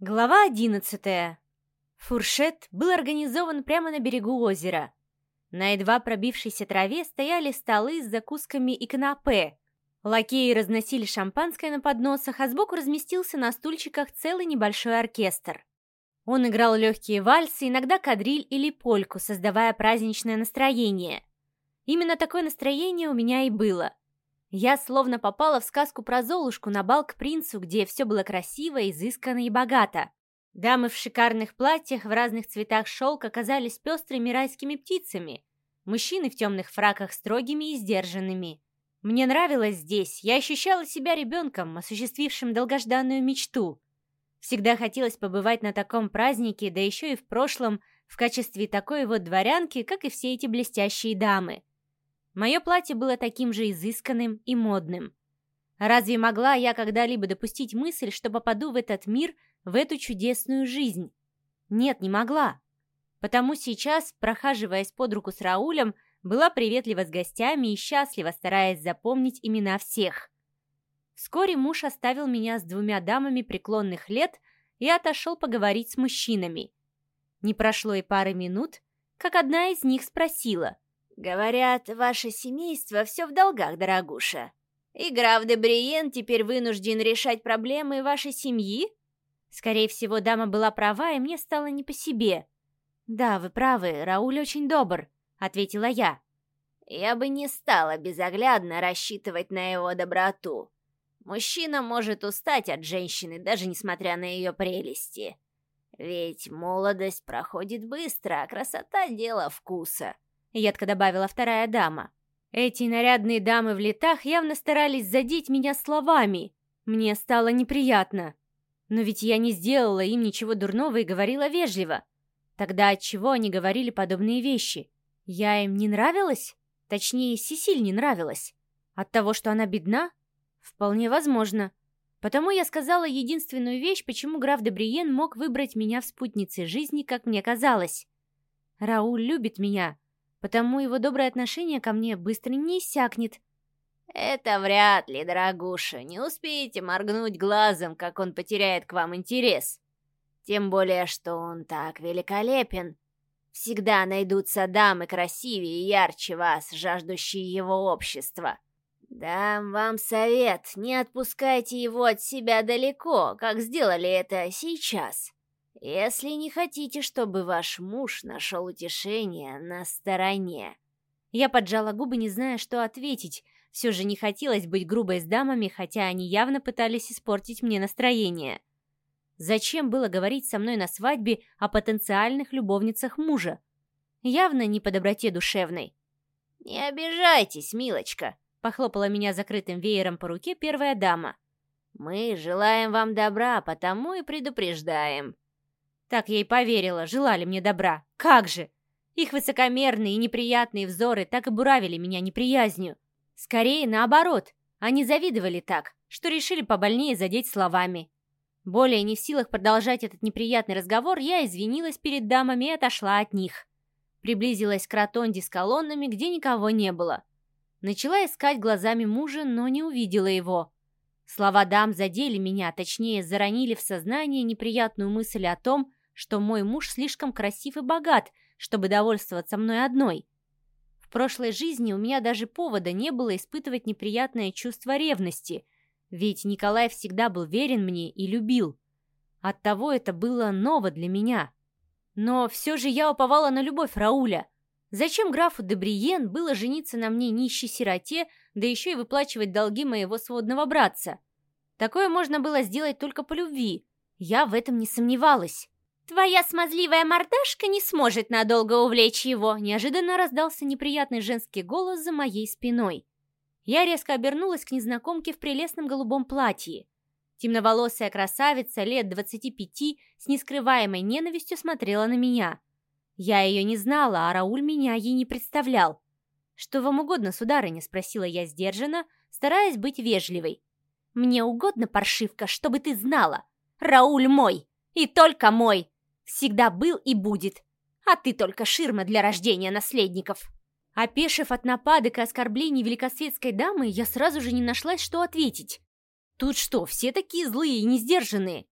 Глава одиннадцатая. Фуршет был организован прямо на берегу озера. На едва пробившейся траве стояли столы с закусками и канапе. Лакеи разносили шампанское на подносах, а сбоку разместился на стульчиках целый небольшой оркестр. Он играл легкие вальсы, иногда кадриль или польку, создавая праздничное настроение. Именно такое настроение у меня и было. Я словно попала в сказку про Золушку на бал к принцу, где все было красиво, изысканно и богато. Дамы в шикарных платьях в разных цветах шелка казались пестрыми райскими птицами. Мужчины в темных фраках строгими и сдержанными. Мне нравилось здесь, я ощущала себя ребенком, осуществившим долгожданную мечту. Всегда хотелось побывать на таком празднике, да еще и в прошлом, в качестве такой вот дворянки, как и все эти блестящие дамы. Мое платье было таким же изысканным и модным. Разве могла я когда-либо допустить мысль, что попаду в этот мир, в эту чудесную жизнь? Нет, не могла. Потому сейчас, прохаживаясь под руку с Раулем, была приветлива с гостями и счастлива, стараясь запомнить имена всех. Вскоре муж оставил меня с двумя дамами преклонных лет и отошел поговорить с мужчинами. Не прошло и пары минут, как одна из них спросила. «Говорят, ваше семейство все в долгах, дорогуша. И граф де Бриен теперь вынужден решать проблемы вашей семьи?» Скорее всего, дама была права, и мне стало не по себе. «Да, вы правы, Рауль очень добр», — ответила я. «Я бы не стала безоглядно рассчитывать на его доброту. Мужчина может устать от женщины, даже несмотря на ее прелести. Ведь молодость проходит быстро, а красота — дело вкуса», — едко добавила вторая дама. Эти нарядные дамы в летах явно старались задеть меня словами. Мне стало неприятно. Но ведь я не сделала им ничего дурного и говорила вежливо. Тогда от чего они говорили подобные вещи? Я им не нравилась? Точнее, Сесиль не нравилась. От того, что она бедна? Вполне возможно. Потому я сказала единственную вещь, почему граф Дебриен мог выбрать меня в спутнице жизни, как мне казалось. Рауль любит меня, потому его доброе отношение ко мне быстро не иссякнет. «Это вряд ли, дорогуша. Не успеете моргнуть глазом, как он потеряет к вам интерес. Тем более, что он так великолепен. Всегда найдутся дамы красивее и ярче вас, жаждущие его общества. «Дам вам совет, не отпускайте его от себя далеко, как сделали это сейчас. Если не хотите, чтобы ваш муж нашел утешение на стороне». Я поджала губы, не зная, что ответить. Все же не хотелось быть грубой с дамами, хотя они явно пытались испортить мне настроение. Зачем было говорить со мной на свадьбе о потенциальных любовницах мужа? Явно не по доброте душевной. «Не обижайтесь, милочка», Похлопала меня закрытым веером по руке первая дама. «Мы желаем вам добра, потому и предупреждаем». Так я и поверила, желали мне добра. Как же! Их высокомерные и неприятные взоры так и буравили меня неприязнью. Скорее, наоборот, они завидовали так, что решили побольнее задеть словами. Более не в силах продолжать этот неприятный разговор, я извинилась перед дамами и отошла от них. Приблизилась к ротонде с колоннами, где никого не было. Начала искать глазами мужа, но не увидела его. Слова дам задели меня, точнее, заронили в сознание неприятную мысль о том, что мой муж слишком красив и богат, чтобы довольствоваться мной одной. В прошлой жизни у меня даже повода не было испытывать неприятное чувство ревности, ведь Николай всегда был верен мне и любил. Оттого это было ново для меня. Но все же я уповала на любовь Рауля — Зачем графу Дебриен было жениться на мне нищей сироте, да еще и выплачивать долги моего сводного братца? Такое можно было сделать только по любви. Я в этом не сомневалась. «Твоя смазливая мордашка не сможет надолго увлечь его», неожиданно раздался неприятный женский голос за моей спиной. Я резко обернулась к незнакомке в прелестном голубом платье. Темноволосая красавица лет двадцати пяти с нескрываемой ненавистью смотрела на меня – я ее не знала, а Рауль меня ей не представлял. «Что вам угодно, сударыня?» — спросила я сдержанно, стараясь быть вежливой. «Мне угодно, паршивка, чтобы ты знала. Рауль мой, и только мой. Всегда был и будет. А ты только ширма для рождения наследников». Опешив от нападок и оскорблений великосветской дамы, я сразу же не нашлась, что ответить. Тут что, все такие злые и несдержанные?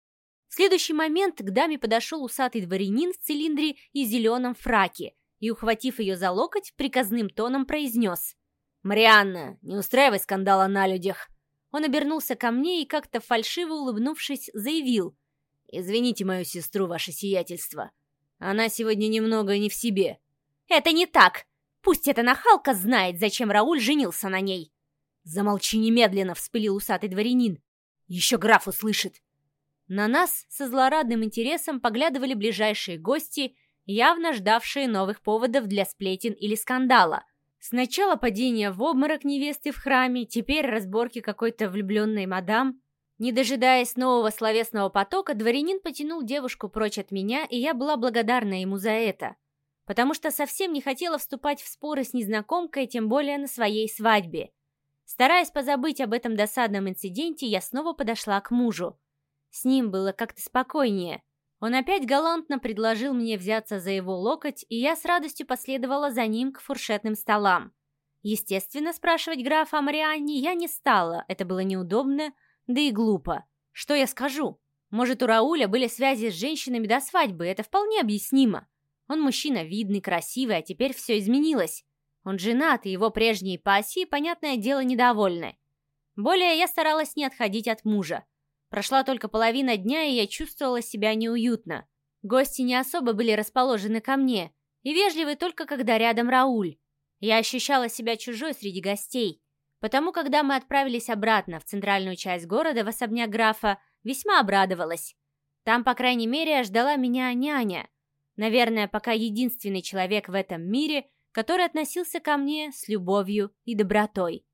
следующий момент к даме подошел усатый дворянин в цилиндре и зеленом фраке и, ухватив ее за локоть, приказным тоном произнес «Марианна, не устраивай скандала на людях!» Он обернулся ко мне и, как-то фальшиво улыбнувшись, заявил «Извините мою сестру, ваше сиятельство. Она сегодня немного не в себе». «Это не так! Пусть эта нахалка знает, зачем Рауль женился на ней!» «Замолчи немедленно!» — вспылил усатый дворянин. «Еще граф услышит!» На нас со злорадным интересом поглядывали ближайшие гости, явно ждавшие новых поводов для сплетен или скандала — Сначала падение в обморок невесты в храме, теперь разборки какой-то влюбленной мадам. Не дожидаясь нового словесного потока, дворянин потянул девушку прочь от меня, и я была благодарна ему за это. Потому что совсем не хотела вступать в споры с незнакомкой, тем более на своей свадьбе. Стараясь позабыть об этом досадном инциденте, я снова подошла к мужу. С ним было как-то спокойнее. Он опять галантно предложил мне взяться за его локоть, и я с радостью последовала за ним к фуршетным столам. Естественно, спрашивать графа о Марианне я не стала, это было неудобно, да и глупо. Что я скажу? Может, у Рауля были связи с женщинами до свадьбы, это вполне объяснимо. Он мужчина видный, красивый, а теперь все изменилось. Он женат, и его прежние пассии, понятное дело, недовольны. Более я старалась не отходить от мужа. Прошла только половина дня, и я чувствовала себя неуютно. Гости не особо были расположены ко мне, и вежливы только когда рядом Рауль. Я ощущала себя чужой среди гостей, потому когда мы отправились обратно в центральную часть города, в особняк графа, весьма обрадовалась. Там, по крайней мере, ждала меня няня. Наверное, пока единственный человек в этом мире, который относился ко мне с любовью и добротой.